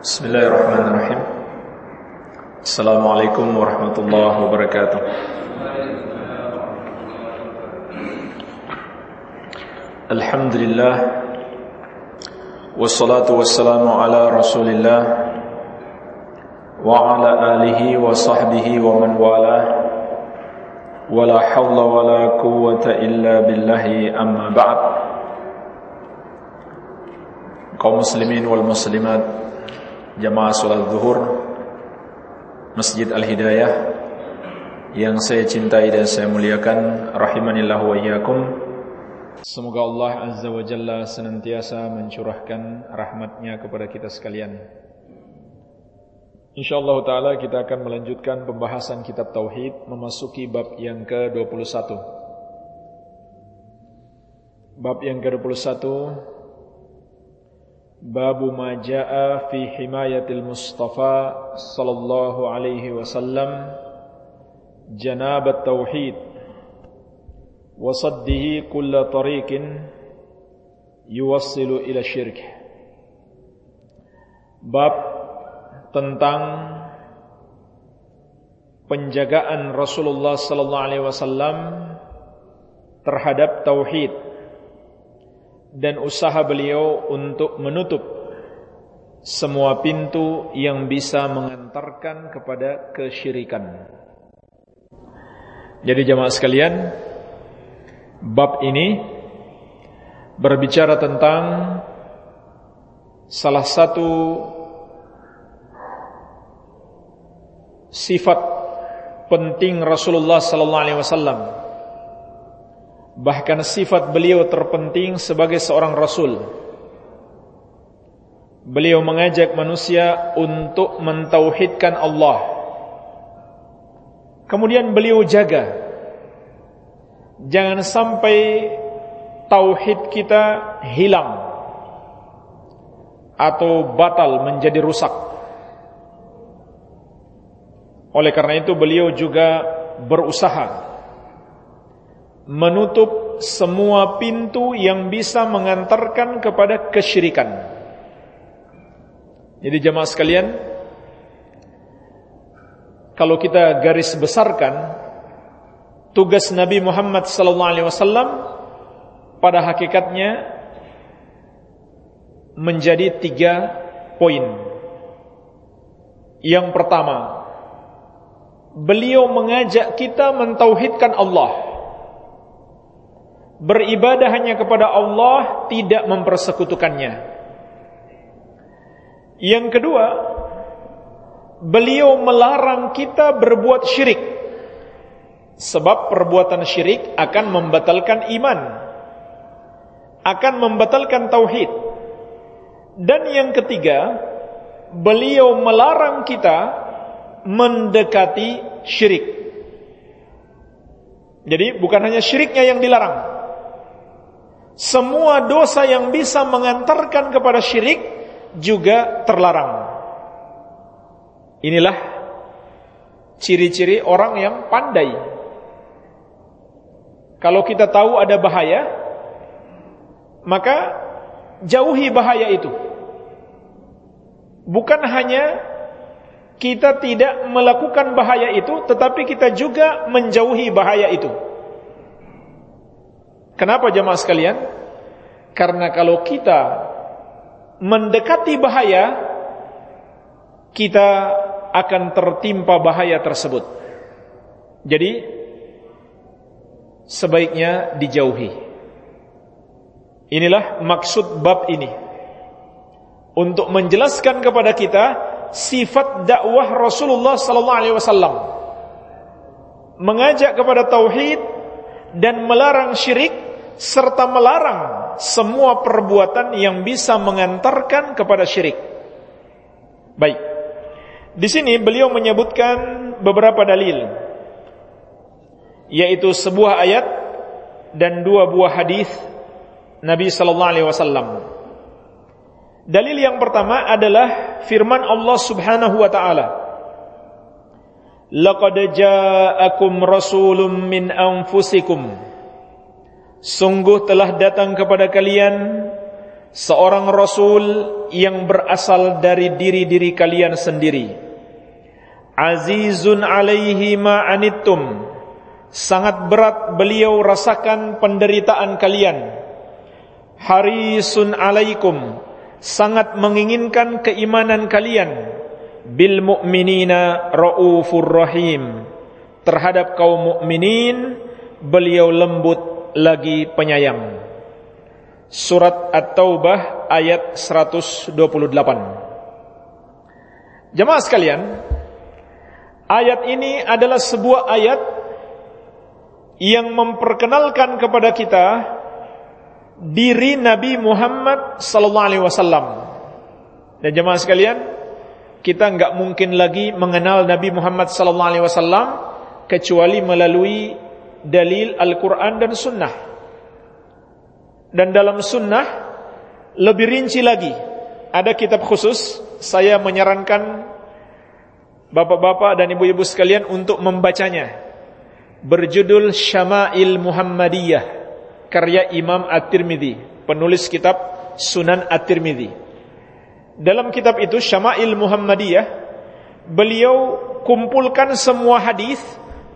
بسم الله الرحمن الرحيم السلام عليكم ورحمة الله وبركاته الحمد لله والصلاة والسلام على رسول الله وعلى آله وصحبه ومن والاه ولا حول ولا قوة إلا بالله أما بعد kaum muslimin wal muslimat jamaah salat zuhur Masjid Al-Hidayah yang saya cintai dan saya muliakan rahimanillah wa iyyakum. Semoga Allah Azza wa Jalla senantiasa mencurahkan rahmatnya kepada kita sekalian. InsyaAllah ta'ala kita akan melanjutkan pembahasan kitab Tauhid Memasuki bab yang ke-21 Bab yang ke-21 Babu ma jaa fi himayatil Mustafa sallallahu alaihi wasallam janabat tauhid wa saddihi kulla tariqin yuwassilu ila syirk. Bab tentang penjagaan Rasulullah sallallahu alaihi wasallam terhadap tauhid dan usaha beliau untuk menutup semua pintu yang bisa mengantarkan kepada kesyirikan. Jadi jemaah sekalian, bab ini berbicara tentang salah satu sifat penting Rasulullah sallallahu alaihi wasallam Bahkan sifat beliau terpenting sebagai seorang rasul. Beliau mengajak manusia untuk mentauhidkan Allah. Kemudian beliau jaga jangan sampai tauhid kita hilang atau batal menjadi rusak. Oleh karena itu beliau juga berusaha menutup semua pintu yang bisa mengantarkan kepada kesyirikan. Jadi jemaah sekalian, kalau kita garis besarkan tugas Nabi Muhammad sallallahu alaihi wasallam pada hakikatnya menjadi tiga poin. Yang pertama, beliau mengajak kita mentauhidkan Allah beribadah hanya kepada Allah, tidak mempersekutukannya. Yang kedua, beliau melarang kita berbuat syirik. Sebab perbuatan syirik akan membatalkan iman. Akan membatalkan tauhid. Dan yang ketiga, beliau melarang kita mendekati syirik. Jadi bukan hanya syiriknya yang dilarang, semua dosa yang bisa mengantarkan kepada syirik juga terlarang. Inilah ciri-ciri orang yang pandai. Kalau kita tahu ada bahaya, maka jauhi bahaya itu. Bukan hanya kita tidak melakukan bahaya itu, tetapi kita juga menjauhi bahaya itu. Kenapa jemaah sekalian? Karena kalau kita mendekati bahaya, kita akan tertimpa bahaya tersebut. Jadi sebaiknya dijauhi. Inilah maksud bab ini. Untuk menjelaskan kepada kita sifat dakwah Rasulullah sallallahu alaihi wasallam. Mengajak kepada tauhid dan melarang syirik serta melarang semua perbuatan yang bisa mengantarkan kepada syirik. Baik. Di sini beliau menyebutkan beberapa dalil yaitu sebuah ayat dan dua buah hadis Nabi sallallahu alaihi wasallam. Dalil yang pertama adalah firman Allah Subhanahu wa taala. Laqad ja'akum rasulun min anfusikum Sungguh telah datang kepada kalian seorang rasul yang berasal dari diri-diri kalian sendiri. Azizun alaihi ma anittum. Sangat berat beliau rasakan penderitaan kalian. Harisun alaikum. Sangat menginginkan keimanan kalian. Bil mu'minina raufur rahim. Terhadap kaum mukminin beliau lembut lagi penyayang. Surat At-Taubah ayat 128 Jemaah sekalian Ayat ini adalah sebuah ayat Yang memperkenalkan kepada kita Diri Nabi Muhammad Sallallahu Alaihi Wasallam. Dan jemaah sekalian Kita enggak mungkin lagi mengenal Nabi Muhammad Sallallahu Alaihi Wasallam Kecuali melalui dalil Al-Quran dan Sunnah dan dalam sunnah lebih rinci lagi. Ada kitab khusus, saya menyarankan bapak-bapak dan ibu-ibu sekalian untuk membacanya. Berjudul Syama'il Muhammadiyah, karya Imam At-Tirmidzi, penulis kitab Sunan At-Tirmidzi. Dalam kitab itu Syama'il Muhammadiyah, beliau kumpulkan semua hadis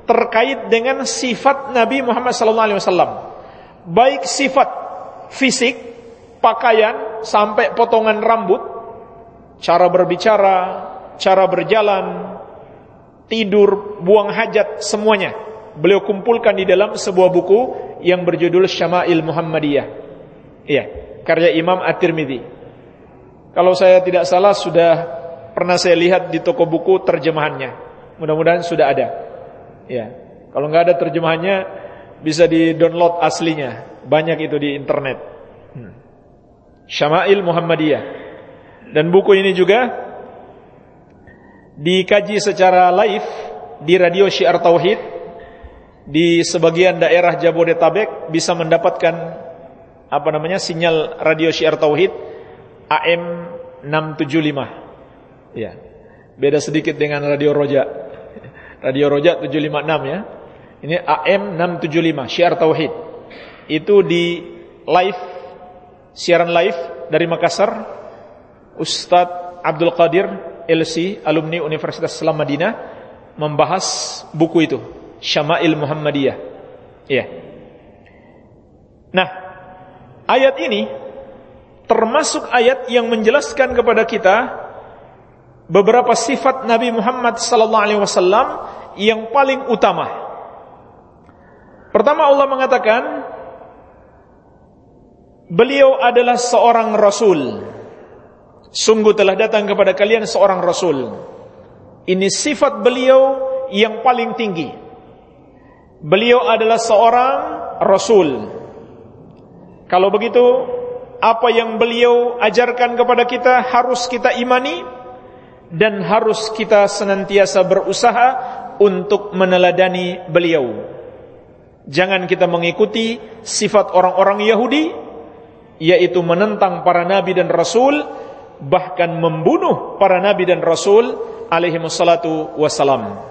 terkait dengan sifat Nabi Muhammad wasallam. Baik sifat fisik, pakaian, sampai potongan rambut, cara berbicara, cara berjalan, tidur, buang hajat, semuanya. Beliau kumpulkan di dalam sebuah buku yang berjudul Syama'il Muhammadiyah. Iya, karya Imam At-Tirmidzi. Kalau saya tidak salah sudah pernah saya lihat di toko buku terjemahannya. Mudah-mudahan sudah ada. Ya. Kalau nggak ada terjemahannya bisa di-download aslinya. Banyak itu di internet. Hmm. Syama'il Muhammadiyah. Dan buku ini juga dikaji secara live di radio Syiar Tauhid di sebagian daerah Jabodetabek bisa mendapatkan apa namanya sinyal radio Syiar Tauhid AM 675. Ya. Beda sedikit dengan radio Roja. Radio Roja 756 ya. Ini AM 675 Syiar Tauhid. Itu di live siaran live dari Makassar Ustadz Abdul Qadir LC alumni Universitas Islam Madinah membahas buku itu Syama'il Muhammadiyah. Ya nah ayat ini termasuk ayat yang menjelaskan kepada kita beberapa sifat Nabi Muhammad sallallahu alaihi wasallam yang paling utama pertama Allah mengatakan Beliau adalah seorang rasul. Sungguh telah datang kepada kalian seorang rasul. Ini sifat beliau yang paling tinggi. Beliau adalah seorang rasul. Kalau begitu, apa yang beliau ajarkan kepada kita harus kita imani dan harus kita senantiasa berusaha untuk meneladani beliau. Jangan kita mengikuti sifat orang-orang Yahudi yaitu menentang para nabi dan rasul bahkan membunuh para nabi dan rasul alaihi wassalatu wassalam.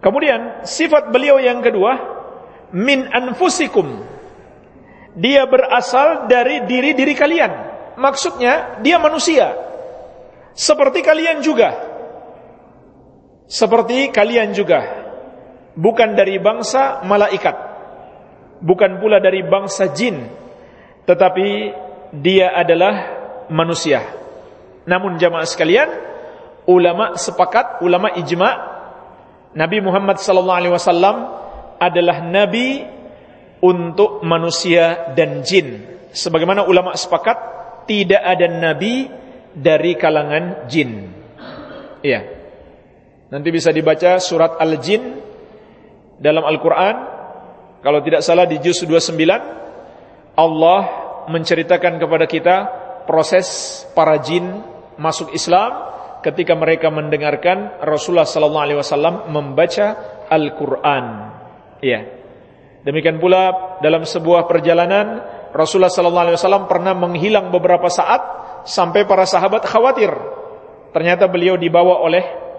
Kemudian sifat beliau yang kedua min anfusikum. Dia berasal dari diri-diri kalian. Maksudnya dia manusia. Seperti kalian juga. Seperti kalian juga. Bukan dari bangsa malaikat. Bukan pula dari bangsa jin tetapi dia adalah manusia. Namun jamaah sekalian, ulama sepakat, ulama ijma, Nabi Muhammad wasallam adalah nabi untuk manusia dan jin. Sebagaimana ulama sepakat, tidak ada nabi dari kalangan jin. Iya. Nanti bisa dibaca surat Al-Jin dalam Al-Qur'an kalau tidak salah di juz 29 Allah menceritakan kepada kita proses para jin masuk Islam ketika mereka mendengarkan Rasulullah sallallahu alaihi wasallam membaca Al-Qur'an. Ya. Demikian pula dalam sebuah perjalanan Rasulullah sallallahu alaihi wasallam pernah menghilang beberapa saat sampai para sahabat khawatir. Ternyata beliau dibawa oleh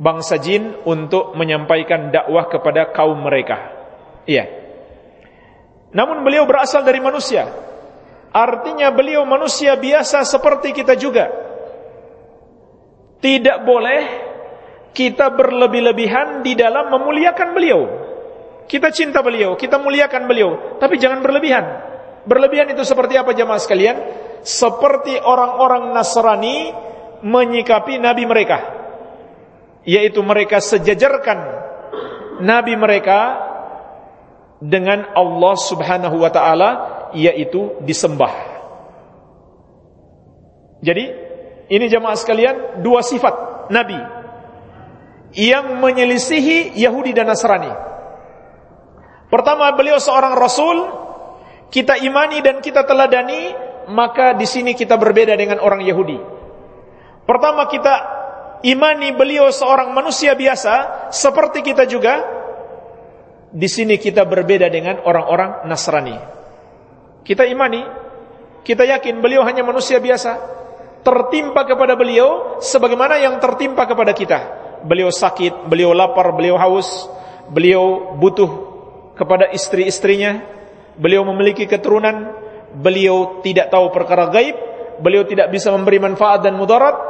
bangsa jin untuk menyampaikan dakwah kepada kaum mereka. Iya. Namun beliau berasal dari manusia. Artinya beliau manusia biasa seperti kita juga. Tidak boleh kita berlebih-lebihan di dalam memuliakan beliau. Kita cinta beliau, kita muliakan beliau, tapi jangan berlebihan. Berlebihan itu seperti apa jemaah sekalian? Seperti orang-orang Nasrani menyikapi nabi mereka. Yaitu mereka sejajarkan nabi mereka dengan Allah Subhanahu wa taala yaitu disembah. Jadi, ini jemaah sekalian dua sifat nabi yang menyelisihi Yahudi dan Nasrani. Pertama, beliau seorang rasul, kita imani dan kita teladani, maka di sini kita berbeda dengan orang Yahudi. Pertama, kita imani beliau seorang manusia biasa seperti kita juga, di sini kita berbeda dengan orang-orang Nasrani. Kita imani, kita yakin beliau hanya manusia biasa, tertimpa kepada beliau sebagaimana yang tertimpa kepada kita. Beliau sakit, beliau lapar, beliau haus, beliau butuh kepada istri-istrinya, beliau memiliki keturunan, beliau tidak tahu perkara gaib, beliau tidak bisa memberi manfaat dan mudarat,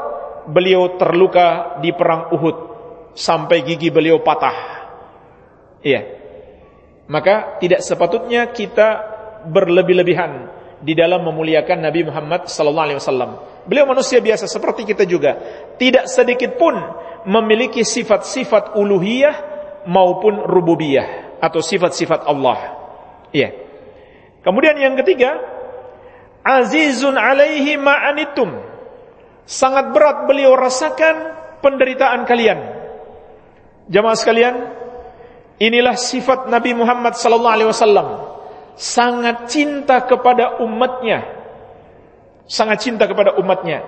beliau terluka di perang Uhud sampai gigi beliau patah. Iya. Maka tidak sepatutnya kita berlebih-lebihan di dalam memuliakan Nabi Muhammad sallallahu alaihi wasallam. Beliau manusia biasa seperti kita juga. Tidak sedikit pun memiliki sifat-sifat uluhiyah maupun rububiyah atau sifat-sifat Allah. Iya. Kemudian yang ketiga, azizun alaihi ma'anitum. Sangat berat beliau rasakan penderitaan kalian. Jamaah sekalian, Inilah sifat Nabi Muhammad sallallahu alaihi wasallam. Sangat cinta kepada umatnya. Sangat cinta kepada umatnya.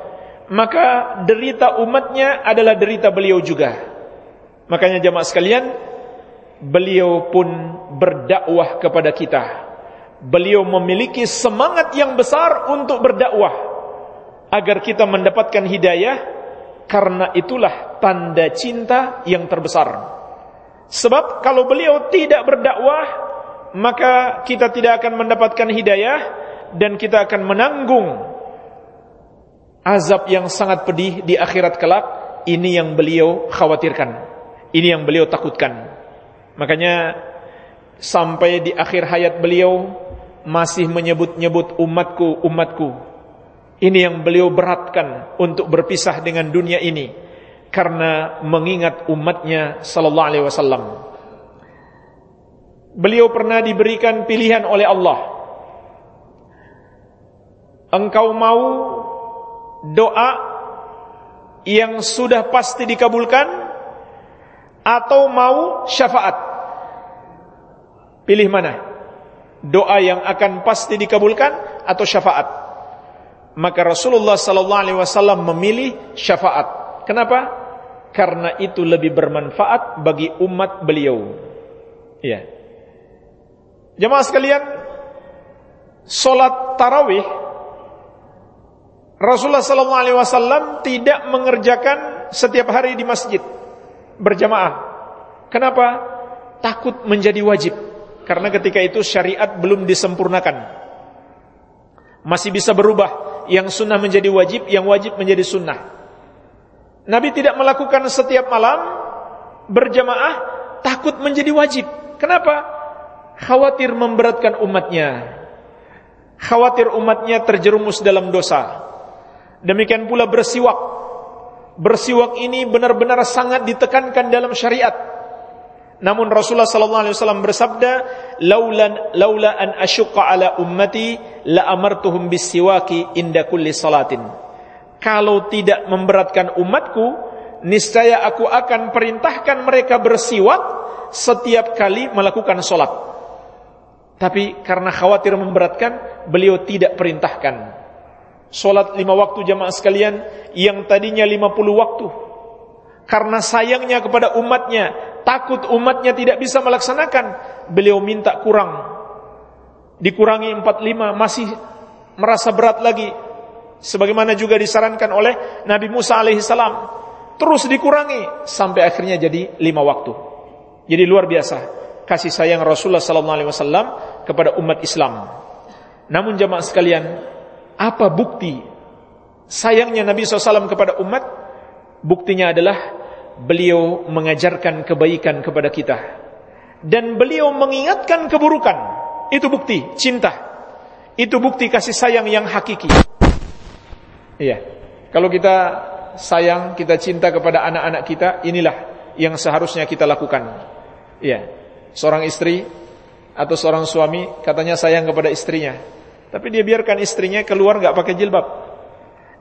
Maka derita umatnya adalah derita beliau juga. Makanya jamaah sekalian, beliau pun berdakwah kepada kita. Beliau memiliki semangat yang besar untuk berdakwah agar kita mendapatkan hidayah karena itulah tanda cinta yang terbesar. Sebab kalau beliau tidak berdakwah, maka kita tidak akan mendapatkan hidayah dan kita akan menanggung azab yang sangat pedih di akhirat kelak. Ini yang beliau khawatirkan. Ini yang beliau takutkan. Makanya sampai di akhir hayat beliau masih menyebut-nyebut umatku, umatku. Ini yang beliau beratkan untuk berpisah dengan dunia ini karena mengingat umatnya sallallahu alaihi wasallam. Beliau pernah diberikan pilihan oleh Allah. Engkau mau doa yang sudah pasti dikabulkan atau mau syafaat? Pilih mana? Doa yang akan pasti dikabulkan atau syafaat? Maka Rasulullah sallallahu alaihi wasallam memilih syafaat. Kenapa? karena itu lebih bermanfaat bagi umat beliau. Ya. Jemaah sekalian, salat tarawih Rasulullah sallallahu alaihi wasallam tidak mengerjakan setiap hari di masjid berjamaah. Kenapa? Takut menjadi wajib. Karena ketika itu syariat belum disempurnakan. Masih bisa berubah. Yang sunnah menjadi wajib, yang wajib menjadi sunnah. Nabi tidak melakukan setiap malam berjamaah takut menjadi wajib. Kenapa? Khawatir memberatkan umatnya. Khawatir umatnya terjerumus dalam dosa. Demikian pula bersiwak. Bersiwak ini benar-benar sangat ditekankan dalam syariat. Namun Rasulullah sallallahu alaihi wasallam bersabda, "Laulan laula an asyqa ala ummati la amartuhum bisiwaki inda kulli salatin." kalau tidak memberatkan umatku, niscaya aku akan perintahkan mereka bersiwak setiap kali melakukan solat. Tapi karena khawatir memberatkan, beliau tidak perintahkan. Solat lima waktu jamaah sekalian, yang tadinya lima puluh waktu. Karena sayangnya kepada umatnya, takut umatnya tidak bisa melaksanakan, beliau minta kurang. Dikurangi empat lima, masih merasa berat lagi, sebagaimana juga disarankan oleh Nabi Musa alaihissalam terus dikurangi sampai akhirnya jadi lima waktu. Jadi luar biasa kasih sayang Rasulullah sallallahu alaihi wasallam kepada umat Islam. Namun jamaah sekalian, apa bukti sayangnya Nabi SAW kepada umat? Buktinya adalah beliau mengajarkan kebaikan kepada kita. Dan beliau mengingatkan keburukan. Itu bukti cinta. Itu bukti kasih sayang yang hakiki. Iya. Kalau kita sayang, kita cinta kepada anak-anak kita, inilah yang seharusnya kita lakukan. Iya. Seorang istri atau seorang suami katanya sayang kepada istrinya. Tapi dia biarkan istrinya keluar nggak pakai jilbab.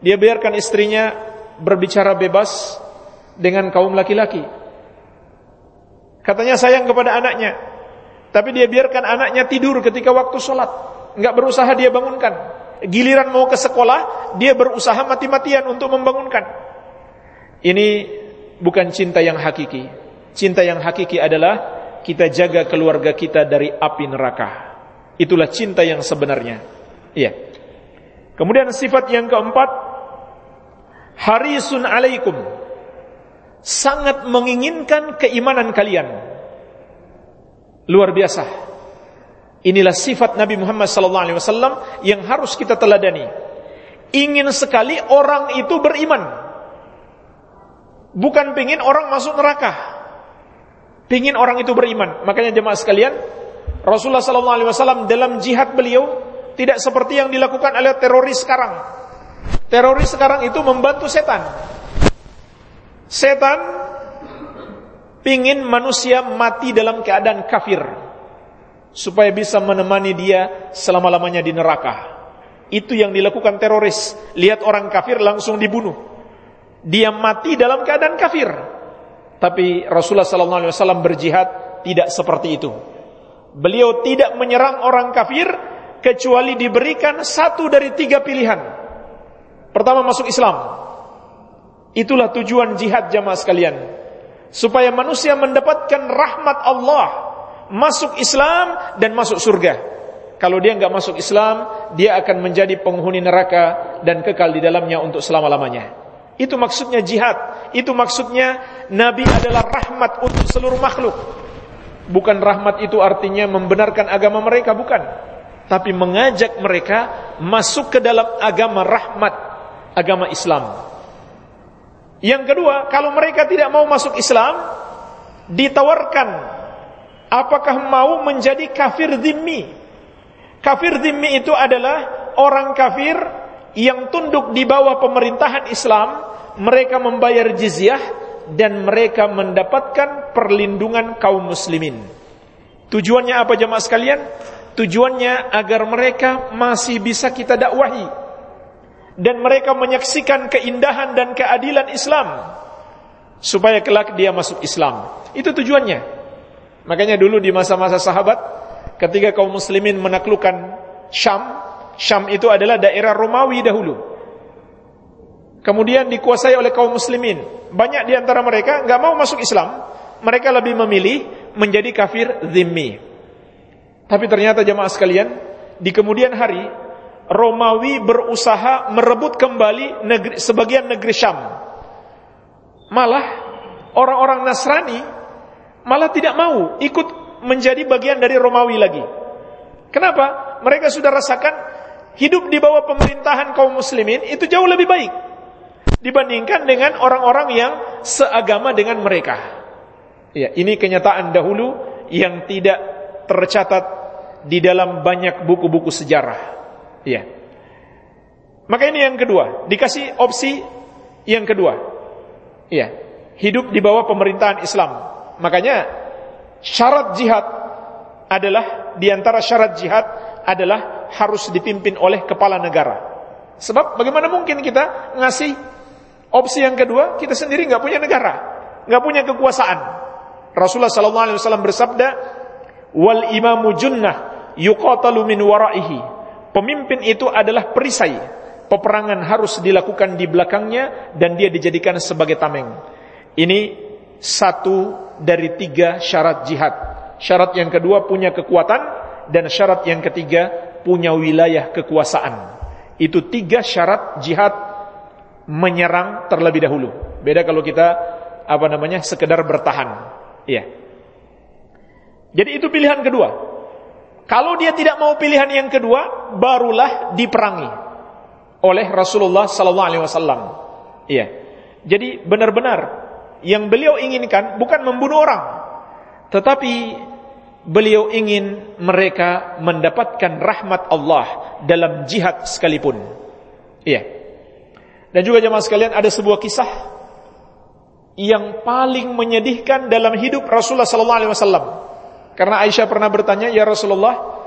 Dia biarkan istrinya berbicara bebas dengan kaum laki-laki. Katanya sayang kepada anaknya. Tapi dia biarkan anaknya tidur ketika waktu sholat. nggak berusaha dia bangunkan. Giliran mau ke sekolah, dia berusaha mati-matian untuk membangunkan. Ini bukan cinta yang hakiki. Cinta yang hakiki adalah kita jaga keluarga kita dari api neraka. Itulah cinta yang sebenarnya. Iya. Kemudian sifat yang keempat, harisun alaikum. Sangat menginginkan keimanan kalian. Luar biasa. Inilah sifat Nabi Muhammad SAW yang harus kita teladani. Ingin sekali orang itu beriman. Bukan pingin orang masuk neraka. Pingin orang itu beriman. Makanya jemaah sekalian, Rasulullah wasallam dalam jihad beliau tidak seperti yang dilakukan oleh teroris sekarang. Teroris sekarang itu membantu setan. Setan pingin manusia mati dalam keadaan kafir supaya bisa menemani dia selama-lamanya di neraka. Itu yang dilakukan teroris. Lihat orang kafir langsung dibunuh. Dia mati dalam keadaan kafir. Tapi Rasulullah wasallam berjihad tidak seperti itu. Beliau tidak menyerang orang kafir kecuali diberikan satu dari tiga pilihan. Pertama masuk Islam. Itulah tujuan jihad jamaah sekalian. Supaya manusia mendapatkan rahmat Allah, masuk Islam dan masuk surga. Kalau dia nggak masuk Islam, dia akan menjadi penghuni neraka dan kekal di dalamnya untuk selama-lamanya. Itu maksudnya jihad. Itu maksudnya Nabi adalah rahmat untuk seluruh makhluk. Bukan rahmat itu artinya membenarkan agama mereka, bukan. Tapi mengajak mereka masuk ke dalam agama rahmat, agama Islam. Yang kedua, kalau mereka tidak mau masuk Islam, ditawarkan apakah mau menjadi kafir zimmi. Kafir zimmi itu adalah orang kafir yang tunduk di bawah pemerintahan Islam mereka membayar jizyah dan mereka mendapatkan perlindungan kaum muslimin. Tujuannya apa jemaah sekalian? Tujuannya agar mereka masih bisa kita dakwahi dan mereka menyaksikan keindahan dan keadilan Islam supaya kelak dia masuk Islam. Itu tujuannya. Makanya dulu di masa-masa sahabat ketika kaum muslimin menaklukkan Syam, Syam itu adalah daerah Romawi dahulu kemudian dikuasai oleh kaum muslimin. Banyak di antara mereka nggak mau masuk Islam, mereka lebih memilih menjadi kafir zimmi. Tapi ternyata jemaah sekalian, di kemudian hari Romawi berusaha merebut kembali negeri, sebagian negeri Syam. Malah orang-orang Nasrani malah tidak mau ikut menjadi bagian dari Romawi lagi. Kenapa? Mereka sudah rasakan hidup di bawah pemerintahan kaum muslimin itu jauh lebih baik dibandingkan dengan orang-orang yang seagama dengan mereka. Ya, ini kenyataan dahulu yang tidak tercatat di dalam banyak buku-buku sejarah. Ya. Maka ini yang kedua, dikasih opsi yang kedua. Ya, hidup di bawah pemerintahan Islam. Makanya syarat jihad adalah di antara syarat jihad adalah harus dipimpin oleh kepala negara. Sebab bagaimana mungkin kita ngasih Opsi yang kedua, kita sendiri nggak punya negara, nggak punya kekuasaan. Rasulullah sallallahu alaihi wasallam bersabda, "Wal imamu junnah yuqatalu min waraihi." Pemimpin itu adalah perisai. Peperangan harus dilakukan di belakangnya dan dia dijadikan sebagai tameng. Ini satu dari tiga syarat jihad. Syarat yang kedua punya kekuatan dan syarat yang ketiga punya wilayah kekuasaan. Itu tiga syarat jihad menyerang terlebih dahulu. Beda kalau kita apa namanya sekedar bertahan. Iya. Jadi itu pilihan kedua. Kalau dia tidak mau pilihan yang kedua, barulah diperangi oleh Rasulullah sallallahu alaihi wasallam. Iya. Jadi benar-benar yang beliau inginkan bukan membunuh orang, tetapi beliau ingin mereka mendapatkan rahmat Allah dalam jihad sekalipun. Iya. Dan juga jemaah sekalian ada sebuah kisah yang paling menyedihkan dalam hidup Rasulullah sallallahu alaihi wasallam. Karena Aisyah pernah bertanya, "Ya Rasulullah,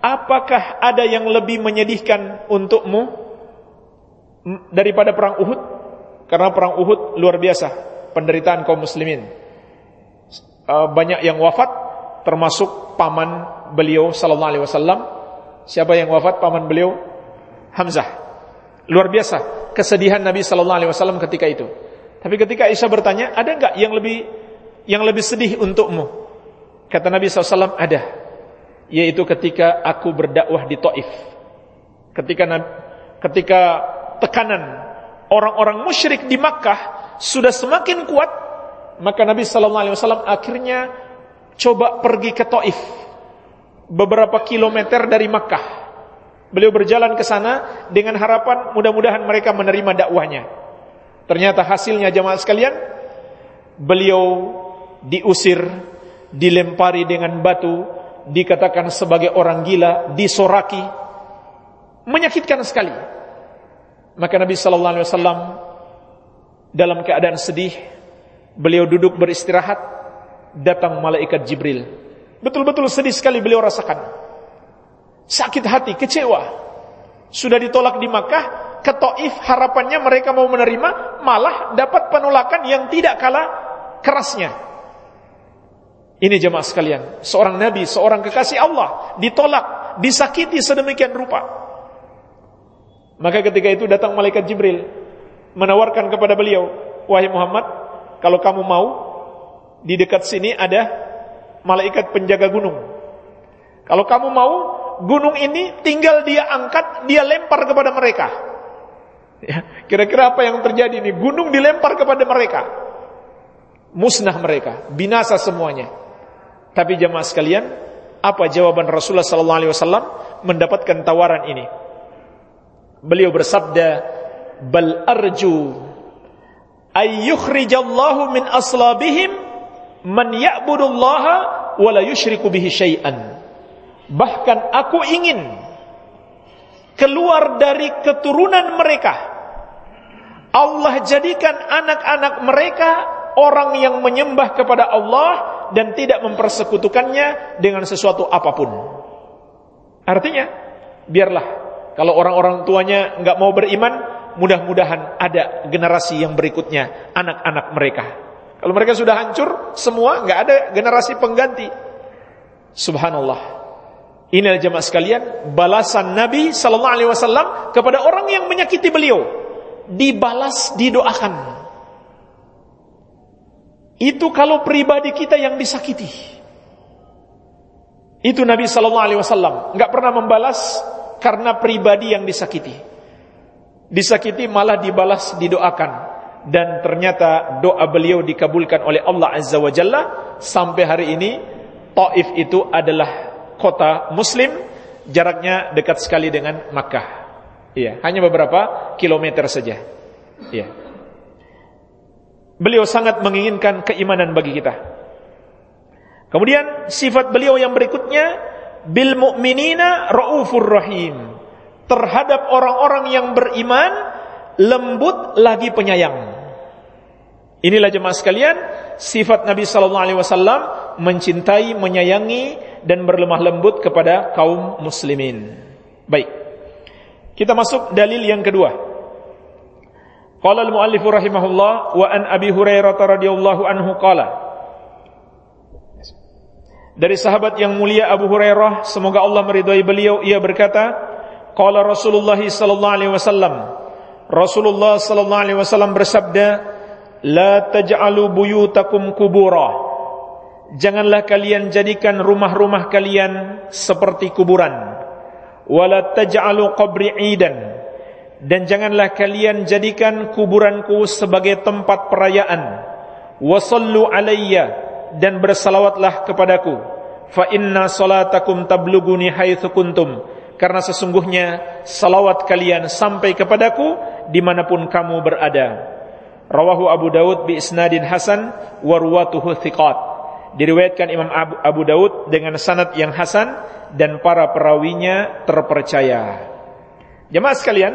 apakah ada yang lebih menyedihkan untukmu daripada perang Uhud?" Karena perang Uhud luar biasa penderitaan kaum muslimin. Eh, banyak yang wafat termasuk paman beliau sallallahu alaihi wasallam. Siapa yang wafat paman beliau? Hamzah. Luar biasa kesedihan Nabi sallallahu alaihi wasallam ketika itu. Tapi ketika Aisyah bertanya, ada enggak yang lebih yang lebih sedih untukmu? Kata Nabi SAW, ada. Yaitu ketika aku berdakwah di Taif. Ketika ketika tekanan orang-orang musyrik di Makkah sudah semakin kuat, maka Nabi sallallahu alaihi wasallam akhirnya coba pergi ke Taif. Beberapa kilometer dari Makkah. Beliau berjalan ke sana dengan harapan mudah-mudahan mereka menerima dakwahnya. Ternyata hasilnya jamaah sekalian, beliau diusir dilempari dengan batu, dikatakan sebagai orang gila, disoraki, menyakitkan sekali. Maka Nabi sallallahu alaihi wasallam dalam keadaan sedih, beliau duduk beristirahat, datang malaikat Jibril. Betul-betul sedih sekali beliau rasakan. Sakit hati, kecewa. Sudah ditolak di Makkah, ke Taif harapannya mereka mau menerima, malah dapat penolakan yang tidak kalah kerasnya. Ini jemaah sekalian, seorang nabi, seorang kekasih Allah ditolak, disakiti sedemikian rupa. Maka ketika itu datang malaikat Jibril menawarkan kepada beliau, "Wahai Muhammad, kalau kamu mau di dekat sini ada malaikat penjaga gunung. Kalau kamu mau, gunung ini tinggal dia angkat, dia lempar kepada mereka." Ya, kira-kira apa yang terjadi ini? Gunung dilempar kepada mereka. Musnah mereka, binasa semuanya. Tapi jemaah sekalian, apa jawaban Rasulullah sallallahu alaihi wasallam mendapatkan tawaran ini? Beliau bersabda, "Bal arju ay yukhrijallahu min aslabihim man ya'budullaha wa la yusyriku bihi syai'an." Bahkan aku ingin keluar dari keturunan mereka Allah jadikan anak-anak mereka orang yang menyembah kepada Allah dan tidak mempersekutukannya dengan sesuatu apa pun. Artinya, biarlah kalau orang-orang tuanya nggak mau beriman, mudah-mudahan ada generasi yang berikutnya, anak-anak mereka. Kalau mereka sudah hancur semua, nggak ada generasi pengganti. Subhanallah. Inilah jemaah sekalian balasan Nabi Sallallahu Alaihi Wasallam kepada orang yang menyakiti beliau, dibalas didoakan. Itu kalau pribadi kita yang disakiti. Itu Nabi sallallahu alaihi wasallam enggak pernah membalas karena pribadi yang disakiti. Disakiti malah dibalas didoakan dan ternyata doa beliau dikabulkan oleh Allah Azza wa Jalla sampai hari ini Taif itu adalah kota muslim jaraknya dekat sekali dengan Makkah. Iya, hanya beberapa kilometer saja. Iya. Beliau sangat menginginkan keimanan bagi kita. Kemudian sifat beliau yang berikutnya bil mu'minina raufur rahim. Terhadap orang-orang yang beriman lembut lagi penyayang. Inilah jemaah sekalian, sifat Nabi sallallahu alaihi wasallam mencintai, menyayangi dan berlemah lembut kepada kaum muslimin. Baik. Kita masuk dalil yang kedua. Qala al-muallif rahimahullah wa an Abi Hurairah radhiyallahu anhu qala. Dari sahabat yang mulia Abu Hurairah semoga Allah meridhai beliau ia berkata qala Rasulullah sallallahu alaihi wasallam. Rasulullah sallallahu alaihi wasallam bersabda la taj'alu buyutakum kubura. Janganlah kalian jadikan rumah-rumah kalian seperti kuburan. Wala taj'alu qabri 'idan dan janganlah kalian jadikan kuburanku sebagai tempat perayaan. Wasallu alayya dan bersalawatlah kepadaku. Fa inna salatakum tabluguni haitsu kuntum. Karena sesungguhnya salawat kalian sampai kepadaku di mana pun kamu berada. Rawahu Abu Daud bi isnadin hasan wa ruwatuhu thiqat. Diriwayatkan Imam Abu, Abu Daud dengan sanad yang hasan dan para perawinya terpercaya. Jemaah sekalian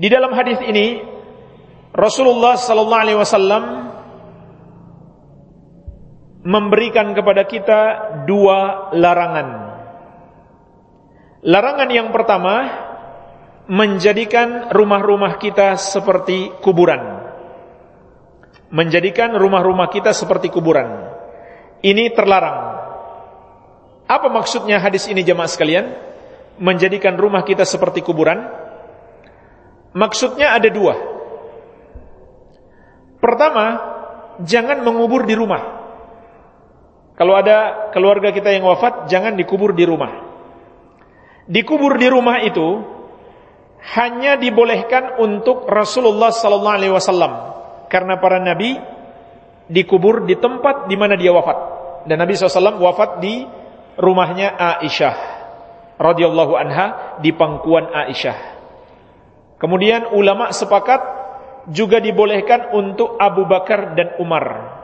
di dalam hadis ini Rasulullah sallallahu alaihi wasallam memberikan kepada kita dua larangan. Larangan yang pertama menjadikan rumah-rumah kita seperti kuburan. Menjadikan rumah-rumah kita seperti kuburan. Ini terlarang. Apa maksudnya hadis ini jemaah sekalian? Menjadikan rumah kita seperti kuburan? Maksudnya ada dua. Pertama, jangan mengubur di rumah. Kalau ada keluarga kita yang wafat, jangan dikubur di rumah. Dikubur di rumah itu hanya dibolehkan untuk Rasulullah wasallam karena para nabi dikubur di tempat di mana dia wafat. Dan Nabi SAW wafat di rumahnya Aisyah radhiyallahu anha di pangkuan Aisyah. Kemudian ulama sepakat juga dibolehkan untuk Abu Bakar dan Umar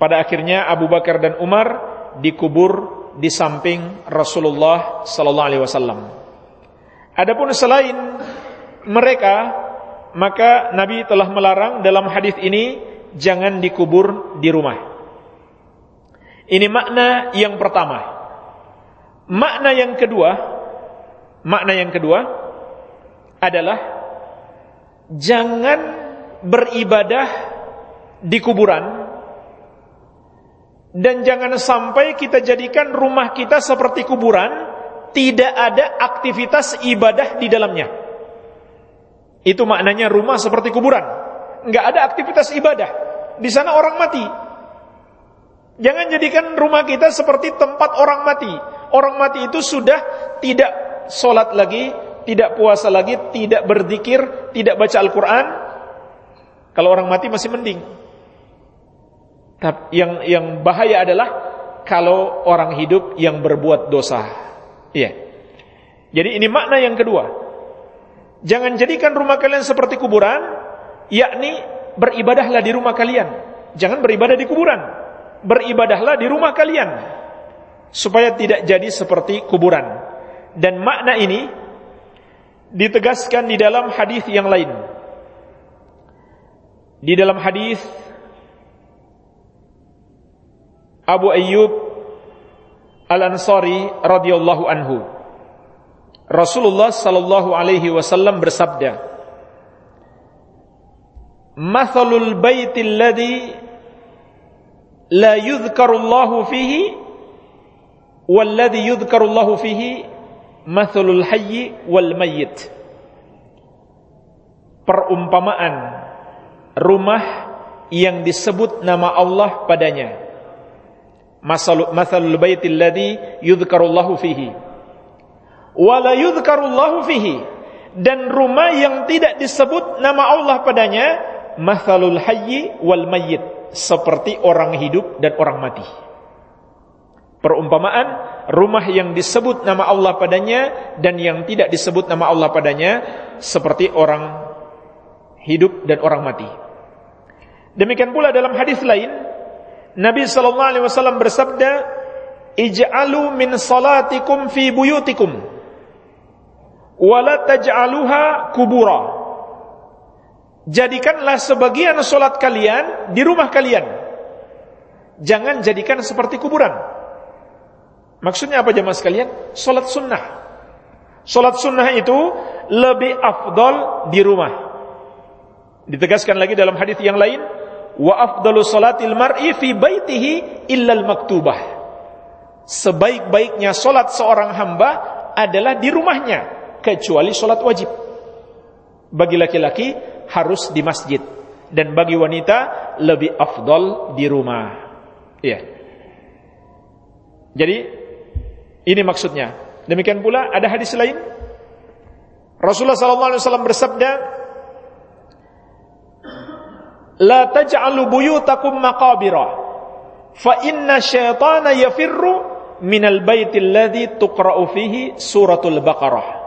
pada akhirnya Abu Bakar dan Umar dikubur di samping Rasulullah sallallahu alaihi wasallam. Adapun selain mereka, maka Nabi telah melarang dalam hadis ini jangan dikubur di rumah. Ini makna yang pertama. Makna yang kedua, makna yang kedua adalah jangan beribadah di kuburan dan jangan sampai kita jadikan rumah kita seperti kuburan, tidak ada aktivitas ibadah di dalamnya. Itu maknanya rumah seperti kuburan. Enggak ada aktivitas ibadah. Di sana orang mati. Jangan jadikan rumah kita seperti tempat orang mati. Orang mati itu sudah tidak sholat lagi, tidak puasa lagi, tidak berzikir, tidak baca Al-Quran. Kalau orang mati masih mending. Yang yang bahaya adalah kalau orang hidup yang berbuat dosa. Iya. Jadi ini makna yang kedua. Jangan jadikan rumah kalian seperti kuburan, yakni beribadahlah di rumah kalian. Jangan beribadah di kuburan. Beribadahlah di rumah kalian supaya tidak jadi seperti kuburan. Dan makna ini ditegaskan di dalam hadis yang lain. Di dalam hadis Abu Ayyub Al-Ansari radhiyallahu anhu. Rasulullah sallallahu alaihi wasallam bersabda, "Mathalul baitil ladzi la yudhkarullahu fihi wal ladzi yudhkarullahu fihi mathalul hayyi wal mayyit." Perumpamaan rumah yang disebut nama Allah padanya. Masalul baitil ladzi yudhkarullahu fihi. Wa la yudhkarullahu fihi. Dan rumah yang tidak disebut nama Allah padanya masalul hayyi wal mayyit. Seperti orang hidup dan orang mati perumpamaan rumah yang disebut nama Allah padanya dan yang tidak disebut nama Allah padanya seperti orang hidup dan orang mati demikian pula dalam hadis lain Nabi sallallahu alaihi wasallam bersabda, "Ij'alu min salatikum fi buyutikum wa la taj'aluha kubura." Jadikanlah sebagian salat kalian di rumah kalian. Jangan jadikan seperti kuburan. Maksudnya apa jemaah sekalian? Salat sunnah. Salat sunnah itu lebih afdal di rumah. Ditegaskan lagi dalam hadis yang lain, wa afdalu salatil mar'i fi baitihi illal maktubah. Sebaik-baiknya solat seorang hamba adalah di rumahnya kecuali solat wajib. Bagi laki-laki harus di masjid dan bagi wanita lebih afdal di rumah. Iya. Jadi ini maksudnya. Demikian pula ada hadis lain Rasulullah SAW bersabda La taj'alu buyutakum maqabira. fa inna syaitana yafirru minal baitil ladzi tuqra'u fihi suratul baqarah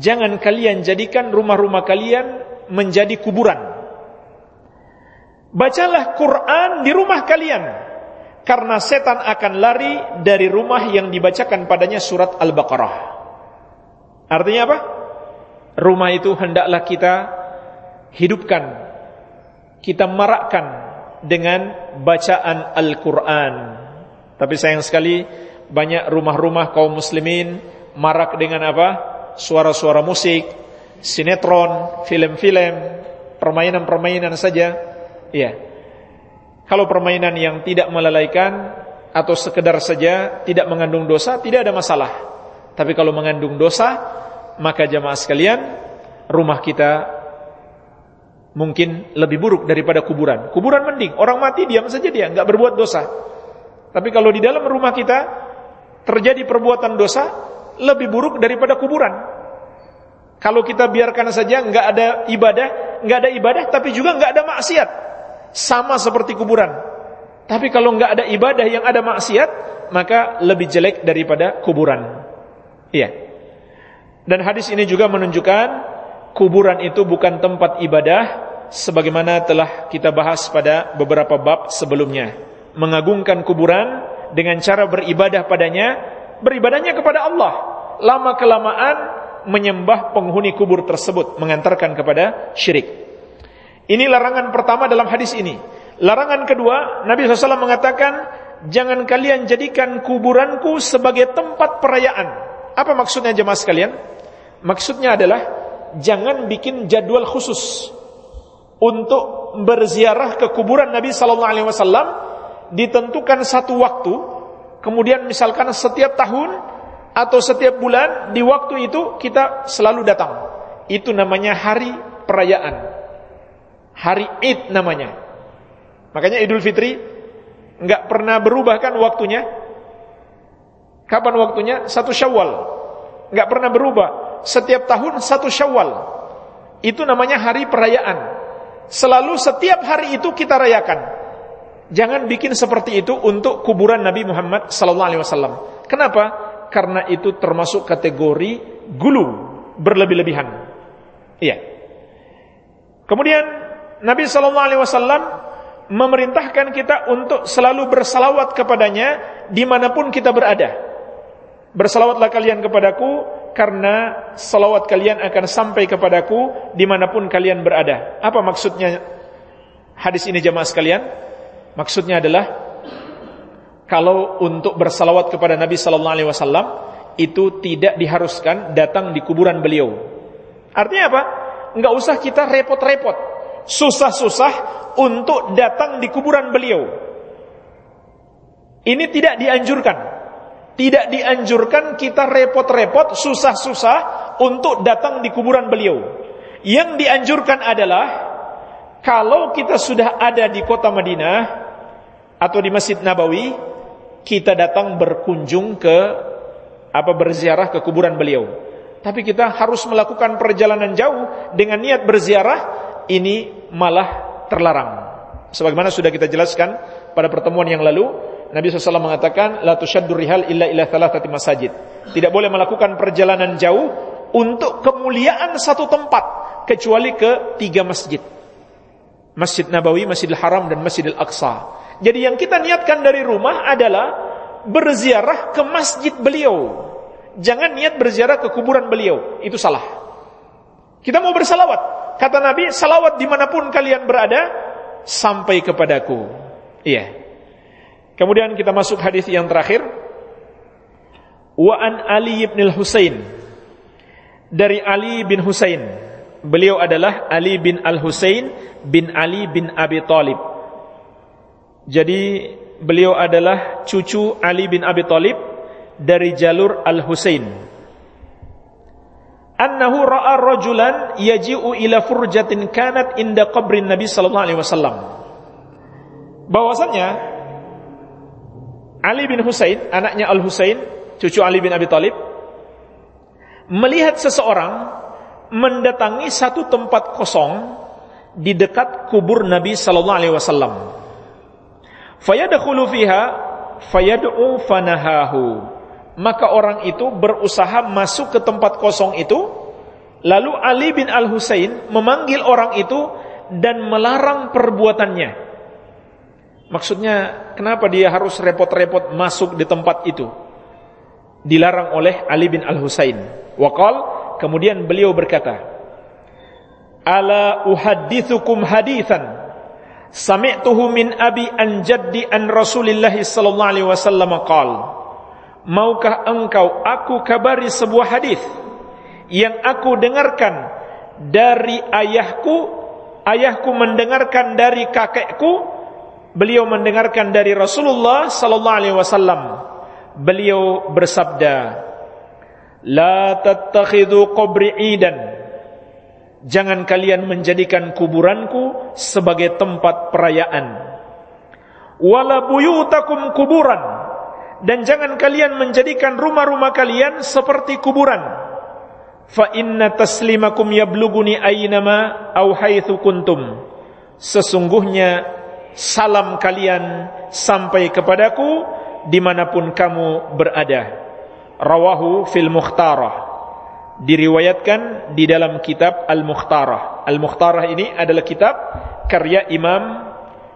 jangan kalian jadikan rumah-rumah kalian menjadi kuburan bacalah Quran di rumah kalian karena setan akan lari dari rumah yang dibacakan padanya surat Al-Baqarah artinya apa rumah itu hendaklah kita hidupkan kita marakkan dengan bacaan Al-Quran tapi sayang sekali banyak rumah-rumah kaum muslimin marak dengan apa? Suara-suara musik, sinetron, film-film, permainan-permainan saja. Iya. Kalau permainan yang tidak melalaikan atau sekedar saja tidak mengandung dosa, tidak ada masalah. Tapi kalau mengandung dosa, maka jamaah sekalian, rumah kita mungkin lebih buruk daripada kuburan. Kuburan mending, orang mati diam saja dia, nggak berbuat dosa. Tapi kalau di dalam rumah kita terjadi perbuatan dosa lebih buruk daripada kuburan. Kalau kita biarkan saja nggak ada ibadah, nggak ada ibadah, tapi juga nggak ada maksiat, sama seperti kuburan. Tapi kalau nggak ada ibadah yang ada maksiat, maka lebih jelek daripada kuburan. Iya. Dan hadis ini juga menunjukkan kuburan itu bukan tempat ibadah, sebagaimana telah kita bahas pada beberapa bab sebelumnya. Mengagungkan kuburan dengan cara beribadah padanya, beribadahnya kepada Allah. Lama kelamaan menyembah penghuni kubur tersebut mengantarkan kepada syirik. Ini larangan pertama dalam hadis ini. Larangan kedua, Nabi SAW mengatakan, jangan kalian jadikan kuburanku sebagai tempat perayaan. Apa maksudnya jemaah sekalian? Maksudnya adalah jangan bikin jadwal khusus untuk berziarah ke kuburan Nabi wasallam ditentukan satu waktu, kemudian misalkan setiap tahun atau setiap bulan di waktu itu kita selalu datang. Itu namanya hari perayaan. Hari Id namanya. Makanya Idul Fitri nggak pernah berubah kan waktunya. Kapan waktunya? Satu Syawal. Nggak pernah berubah. Setiap tahun satu Syawal. Itu namanya hari perayaan. Selalu setiap hari itu kita rayakan. Jangan bikin seperti itu untuk kuburan Nabi Muhammad sallallahu alaihi wasallam. Kenapa? Karena itu termasuk kategori gulu, berlebih-lebihan. Iya. Kemudian Nabi sallallahu alaihi wasallam memerintahkan kita untuk selalu bersalawat kepadanya di mana pun kita berada. Bersalawatlah kalian kepadaku karena salawat kalian akan sampai kepadaku di mana pun kalian berada. Apa maksudnya hadis ini jemaah sekalian? Maksudnya adalah kalau untuk bersalawat kepada Nabi sallallahu alaihi wasallam itu tidak diharuskan datang di kuburan beliau. Artinya apa? Enggak usah kita repot-repot, susah-susah untuk datang di kuburan beliau. Ini tidak dianjurkan. Tidak dianjurkan kita repot-repot, susah-susah untuk datang di kuburan beliau. Yang dianjurkan adalah kalau kita sudah ada di kota Madinah, atau di Masjid Nabawi kita datang berkunjung ke apa berziarah ke kuburan beliau. Tapi kita harus melakukan perjalanan jauh dengan niat berziarah ini malah terlarang. Sebagaimana sudah kita jelaskan pada pertemuan yang lalu, Nabi SAW mengatakan la rihal illa ila thalathati masajid. Tidak boleh melakukan perjalanan jauh untuk kemuliaan satu tempat kecuali ke tiga masjid. Masjid Nabawi, Masjidil Haram dan Masjidil Aqsa. Jadi yang kita niatkan dari rumah adalah berziarah ke masjid beliau. Jangan niat berziarah ke kuburan beliau. Itu salah. Kita mau bersalawat. Kata Nabi, salawat di mana pun kalian berada, sampai kepadaku. Iya. Kemudian kita masuk hadis yang terakhir. Wa an Ali bin Husain. Dari Ali bin Husain. Beliau adalah Ali bin Al-Husain bin Ali bin Abi Talib jadi beliau adalah cucu Ali bin Abi Thalib dari jalur Al-Husain. Annahu ra'a rajulan yaji'u ila furjatin kanat inda qabrin Nabi sallallahu alaihi wasallam. Bahwasanya Ali bin Husain, anaknya Al-Husain, cucu Ali bin Abi Thalib, melihat seseorang mendatangi satu tempat kosong di dekat kubur Nabi sallallahu alaihi wasallam. Fayadkhulu fiha fayad'u fanahahu. Maka orang itu berusaha masuk ke tempat kosong itu, lalu Ali bin Al-Husain memanggil orang itu dan melarang perbuatannya. Maksudnya, kenapa dia harus repot-repot masuk di tempat itu? Dilarang oleh Ali bin Al-Husain. Waqal, kemudian beliau berkata, Ala uhadithukum hadithan Sami'tuhu min abi an jaddi an Rasulillah sallallahu alaihi wasallam qaal Maukah engkau aku kabari sebuah hadis yang aku dengarkan dari ayahku ayahku mendengarkan dari kakekku beliau mendengarkan dari Rasulullah sallallahu alaihi wasallam. Beliau bersabda La tattakhidhu qabri idan. Jangan kalian menjadikan kuburanku sebagai tempat perayaan. Wala buyutakum kuburan dan jangan kalian menjadikan rumah-rumah kalian seperti kuburan. Fa inna taslimakum yabluguni aynama aw haitsu kuntum. Sesungguhnya salam kalian sampai kepadaku di mana pun kamu berada. Rawahu fil mukhtarah diriwayatkan di dalam kitab Al-Mukhtarah. Al-Mukhtarah ini adalah kitab karya Imam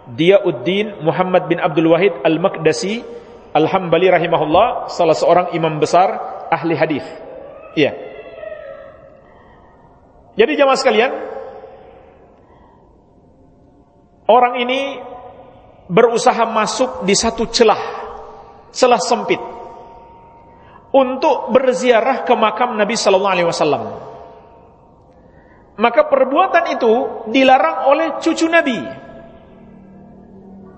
Diyauddin Muhammad bin Abdul Wahid Al-Maqdasi Al-Hambali rahimahullah, salah seorang imam besar ahli hadis. Iya. Jadi jamaah sekalian, orang ini berusaha masuk di satu celah, celah sempit untuk berziarah ke makam Nabi sallallahu alaihi wasallam. Maka perbuatan itu dilarang oleh cucu Nabi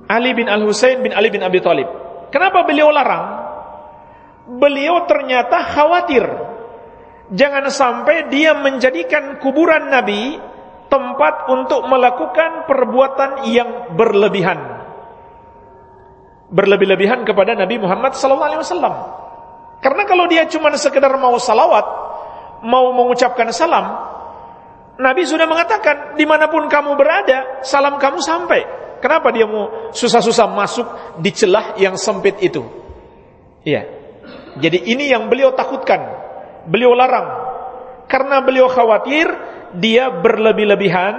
Ali bin Al-Husain bin Ali bin Abi Thalib. Kenapa beliau larang? Beliau ternyata khawatir jangan sampai dia menjadikan kuburan Nabi tempat untuk melakukan perbuatan yang berlebihan. Berlebih-lebihan kepada Nabi Muhammad sallallahu alaihi wasallam. Karena kalau dia cuma sekedar mau salawat, mau mengucapkan salam, Nabi sudah mengatakan, di mana pun kamu berada, salam kamu sampai. Kenapa dia mau susah-susah masuk di celah yang sempit itu? Iya. Jadi ini yang beliau takutkan, beliau larang. Karena beliau khawatir dia berlebih-lebihan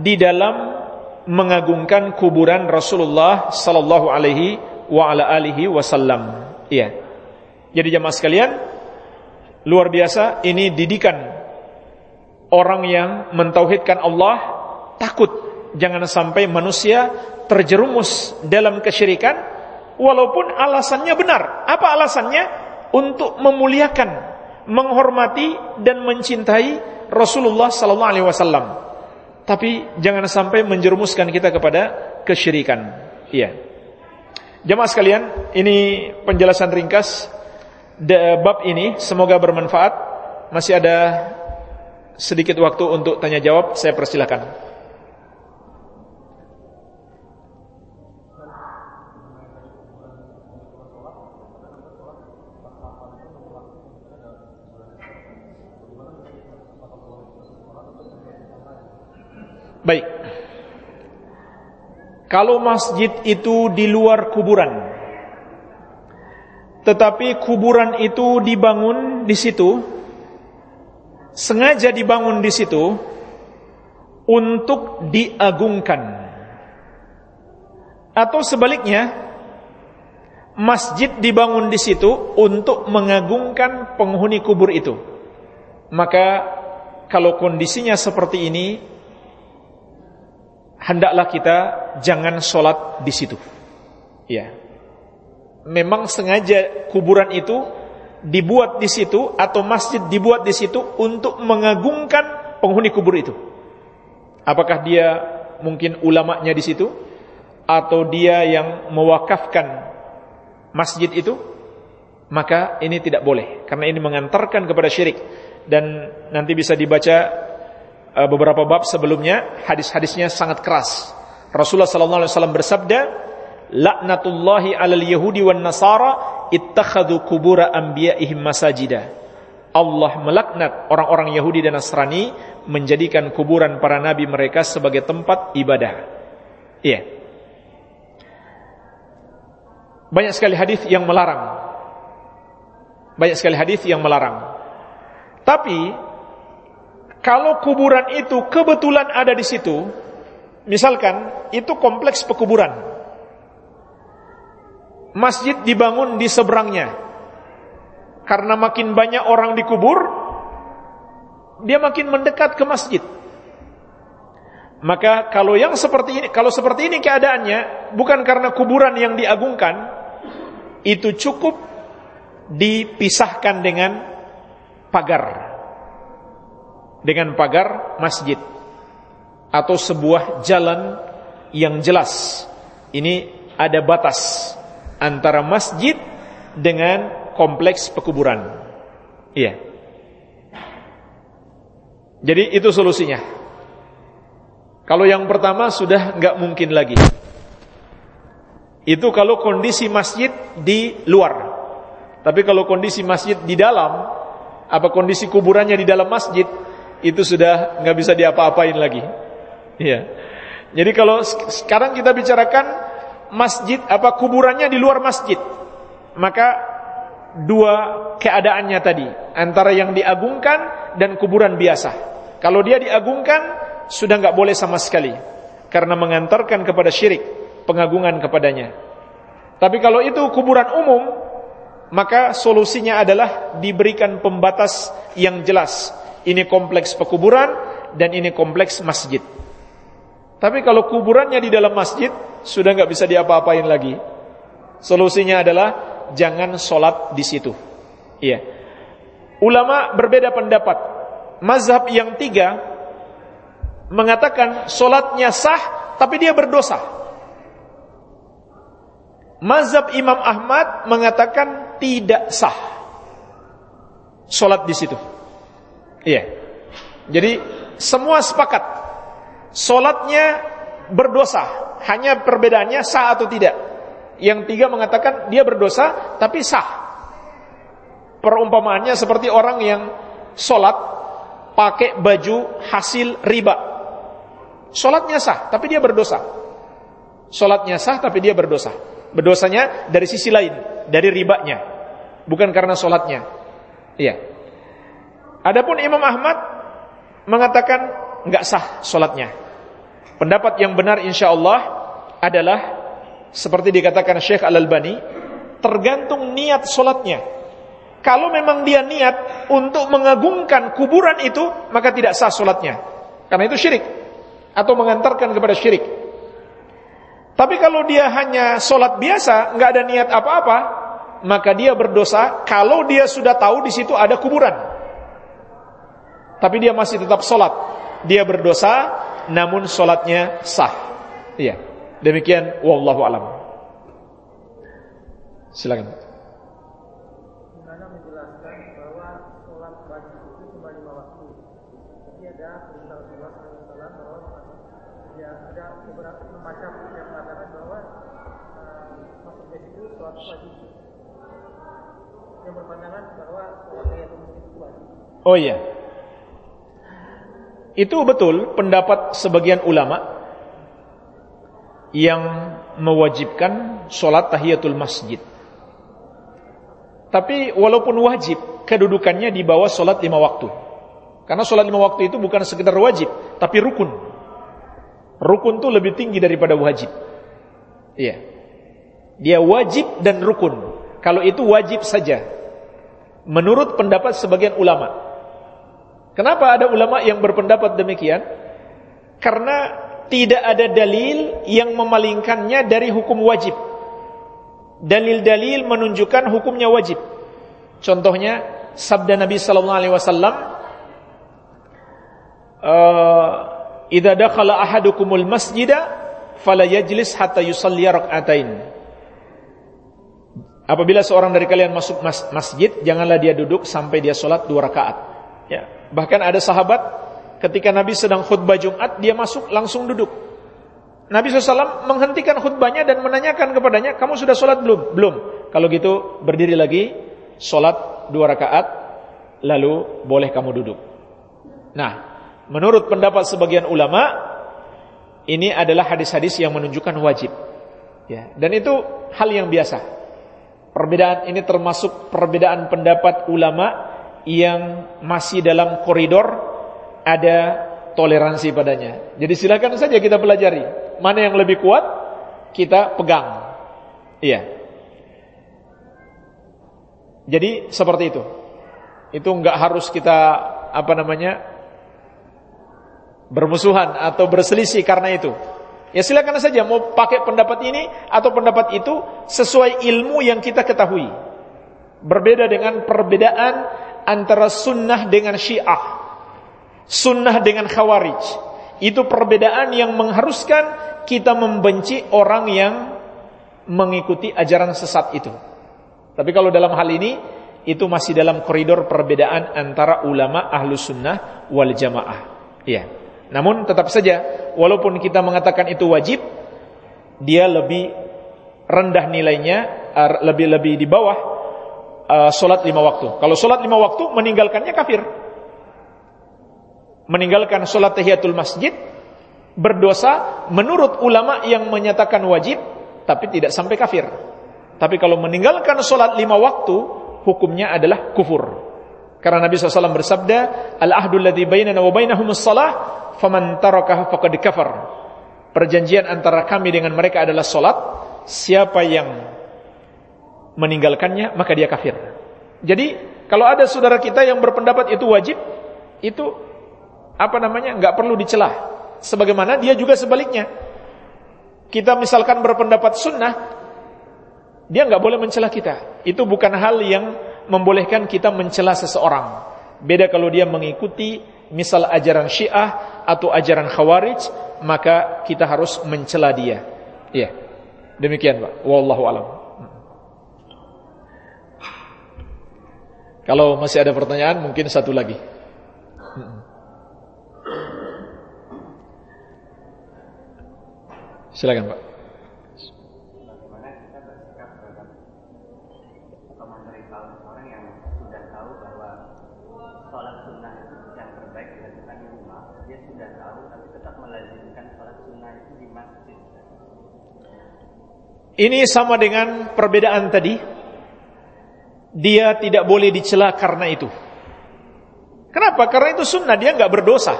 di dalam mengagungkan kuburan Rasulullah sallallahu alaihi wa ala alihi wasallam. Iya. Jadi jemaah sekalian, luar biasa ini didikan orang yang mentauhidkan Allah takut jangan sampai manusia terjerumus dalam kesyirikan walaupun alasannya benar. Apa alasannya? Untuk memuliakan, menghormati dan mencintai Rasulullah sallallahu alaihi wasallam. Tapi jangan sampai menjerumuskan kita kepada kesyirikan. Iya. Jemaah sekalian, ini penjelasan ringkas bab ini semoga bermanfaat. Masih ada sedikit waktu untuk tanya jawab, saya persilakan. Baik. Kalau masjid itu di luar kuburan, tetapi kuburan itu dibangun di situ, sengaja dibangun di situ untuk diagungkan. Atau sebaliknya, masjid dibangun di situ untuk mengagungkan penghuni kubur itu. Maka kalau kondisinya seperti ini, hendaklah kita jangan sholat di situ. Ya memang sengaja kuburan itu dibuat di situ atau masjid dibuat di situ untuk mengagungkan penghuni kubur itu. Apakah dia mungkin ulamanya di situ atau dia yang mewakafkan masjid itu? Maka ini tidak boleh karena ini mengantarkan kepada syirik dan nanti bisa dibaca beberapa bab sebelumnya hadis-hadisnya sangat keras. Rasulullah sallallahu alaihi wasallam bersabda, laknatullahi alal yahudi wan nasara ittakhadhu kubura anbiya'ihim masajida. Allah melaknat orang-orang Yahudi dan Nasrani menjadikan kuburan para nabi mereka sebagai tempat ibadah. Iya. Banyak sekali hadis yang melarang. Banyak sekali hadis yang melarang. Tapi kalau kuburan itu kebetulan ada di situ, misalkan itu kompleks pekuburan. Masjid dibangun di seberangnya. Karena makin banyak orang dikubur, dia makin mendekat ke masjid. Maka kalau yang seperti ini, kalau seperti ini keadaannya, bukan karena kuburan yang diagungkan, itu cukup dipisahkan dengan pagar dengan pagar masjid atau sebuah jalan yang jelas. Ini ada batas antara masjid dengan kompleks pekuburan. Iya. Jadi itu solusinya. Kalau yang pertama sudah nggak mungkin lagi. Itu kalau kondisi masjid di luar. Tapi kalau kondisi masjid di dalam, apa kondisi kuburannya di dalam masjid, itu sudah nggak bisa diapa-apain lagi. Iya. Jadi kalau sekarang kita bicarakan masjid apa kuburannya di luar masjid, maka dua keadaannya tadi antara yang diagungkan dan kuburan biasa. Kalau dia diagungkan sudah nggak boleh sama sekali karena mengantarkan kepada syirik pengagungan kepadanya. Tapi kalau itu kuburan umum, maka solusinya adalah diberikan pembatas yang jelas ini kompleks pekuburan dan ini kompleks masjid. Tapi kalau kuburannya di dalam masjid sudah nggak bisa diapa-apain lagi. Solusinya adalah jangan sholat di situ. Iya. Ulama berbeda pendapat. Mazhab yang tiga mengatakan sholatnya sah, tapi dia berdosa. Mazhab Imam Ahmad mengatakan tidak sah sholat di situ. Iya. Jadi semua sepakat solatnya berdosa, hanya perbedaannya sah atau tidak. Yang tiga mengatakan dia berdosa tapi sah. Perumpamaannya seperti orang yang solat pakai baju hasil riba. Solatnya sah tapi dia berdosa. Solatnya sah tapi dia berdosa. Berdosanya dari sisi lain, dari ribanya, bukan karena solatnya. Iya. Adapun Imam Ahmad mengatakan enggak sah solatnya. Pendapat yang benar insya Allah adalah seperti dikatakan Syekh Al-Albani, tergantung niat solatnya. Kalau memang dia niat untuk mengagungkan kuburan itu, maka tidak sah solatnya. Karena itu syirik. Atau mengantarkan kepada syirik. Tapi kalau dia hanya solat biasa, nggak ada niat apa-apa, maka dia berdosa kalau dia sudah tahu di situ ada kuburan tapi dia masih tetap sholat. Dia berdosa, namun sholatnya sah. Iya. Demikian, wallahu alam. Silakan. Oh iya. Itu betul pendapat sebagian ulama yang mewajibkan sholat tahiyatul masjid. Tapi walaupun wajib, kedudukannya di bawah sholat lima waktu. Karena sholat lima waktu itu bukan sekedar wajib, tapi rukun. Rukun itu lebih tinggi daripada wajib. Iya. Dia wajib dan rukun. Kalau itu wajib saja. Menurut pendapat sebagian ulama. Kenapa ada ulama yang berpendapat demikian? Karena tidak ada dalil yang memalingkannya dari hukum wajib. Dalil-dalil menunjukkan hukumnya wajib. Contohnya sabda Nabi sallallahu alaihi wasallam, uh, "Idza dakhala ahadukumul masjida fala yajlis hatta yusalli rak'atain." Apabila seorang dari kalian masuk masjid, janganlah dia duduk sampai dia sholat dua rakaat. Ya, Bahkan ada sahabat ketika Nabi sedang khutbah Jumat, dia masuk langsung duduk. Nabi SAW menghentikan khutbahnya dan menanyakan kepadanya, kamu sudah sholat belum? Belum. Kalau gitu berdiri lagi, sholat dua rakaat, lalu boleh kamu duduk. Nah, menurut pendapat sebagian ulama, ini adalah hadis-hadis yang menunjukkan wajib. Ya, dan itu hal yang biasa. Perbedaan ini termasuk perbedaan pendapat ulama yang masih dalam koridor ada toleransi padanya. Jadi silakan saja kita pelajari mana yang lebih kuat kita pegang. Iya. Jadi seperti itu. Itu enggak harus kita apa namanya bermusuhan atau berselisih karena itu. Ya silakan saja mau pakai pendapat ini atau pendapat itu sesuai ilmu yang kita ketahui. Berbeda dengan perbedaan antara sunnah dengan syiah. Sunnah dengan khawarij. Itu perbedaan yang mengharuskan kita membenci orang yang mengikuti ajaran sesat itu. Tapi kalau dalam hal ini itu masih dalam koridor perbedaan antara ulama ahlu sunnah wal jamaah. Iya. Namun tetap saja walaupun kita mengatakan itu wajib, dia lebih rendah nilainya, lebih-lebih di bawah uh, solat lima waktu. Kalau solat lima waktu meninggalkannya kafir. Meninggalkan solat tahiyatul masjid berdosa menurut ulama yang menyatakan wajib tapi tidak sampai kafir. Tapi kalau meninggalkan solat lima waktu hukumnya adalah kufur. Karena Nabi SAW bersabda, Al-ahdu alladhi bainana wa bainahumus salah, faman tarakaha faqad kafar. Perjanjian antara kami dengan mereka adalah solat. Siapa yang meninggalkannya, maka dia kafir. Jadi, kalau ada saudara kita yang berpendapat itu wajib, itu apa namanya? nggak perlu dicelah. Sebagaimana dia juga sebaliknya. Kita misalkan berpendapat sunnah, dia nggak boleh mencela kita. Itu bukan hal yang membolehkan kita mencela seseorang. Beda kalau dia mengikuti misal ajaran Syiah atau ajaran Khawarij, maka kita harus mencela dia. Ya. Demikian, Pak. Wallahu alam. Kalau masih ada pertanyaan, mungkin satu lagi. Silakan, Pak. Ini sama dengan perbedaan tadi. Dia tidak boleh dicela karena itu. Kenapa? Karena itu sunnah, dia nggak berdosa.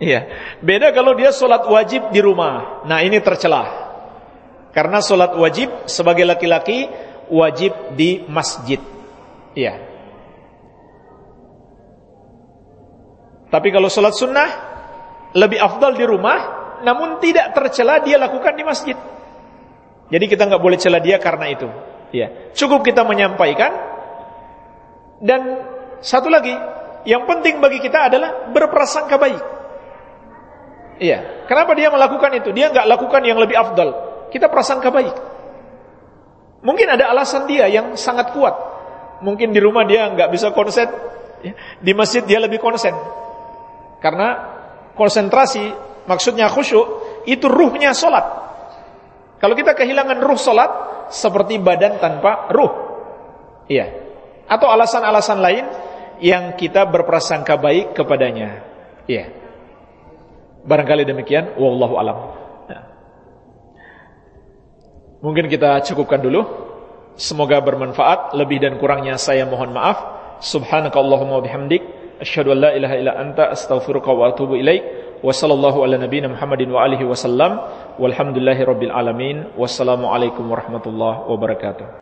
Iya. Beda kalau dia sholat wajib di rumah. Nah ini tercela. Karena sholat wajib sebagai laki-laki wajib di masjid. Iya. Tapi kalau sholat sunnah lebih afdal di rumah, namun tidak tercela dia lakukan di masjid. Jadi kita nggak boleh celah dia karena itu. Ya, cukup kita menyampaikan. Dan satu lagi, yang penting bagi kita adalah berprasangka baik. Iya, kenapa dia melakukan itu? Dia nggak lakukan yang lebih afdal. Kita prasangka baik. Mungkin ada alasan dia yang sangat kuat. Mungkin di rumah dia nggak bisa konsen, ya. di masjid dia lebih konsen. Karena konsentrasi, maksudnya khusyuk, itu ruhnya sholat. Kalau kita kehilangan ruh solat seperti badan tanpa ruh. Iya. Atau alasan-alasan lain yang kita berprasangka baik kepadanya. Iya. Barangkali demikian, wallahu alam. Ya. Mungkin kita cukupkan dulu. Semoga bermanfaat. Lebih dan kurangnya saya mohon maaf. Subhanakallahumma bihamdik asyhadu an la ilaha illa anta astaghfiruka wa atubu. Wa sallallahu ala nabiyina Muhammadin wa alihi wasallam. Walhamdulillahi rabbil alamin. Wassalamualaikum warahmatullahi wabarakatuh.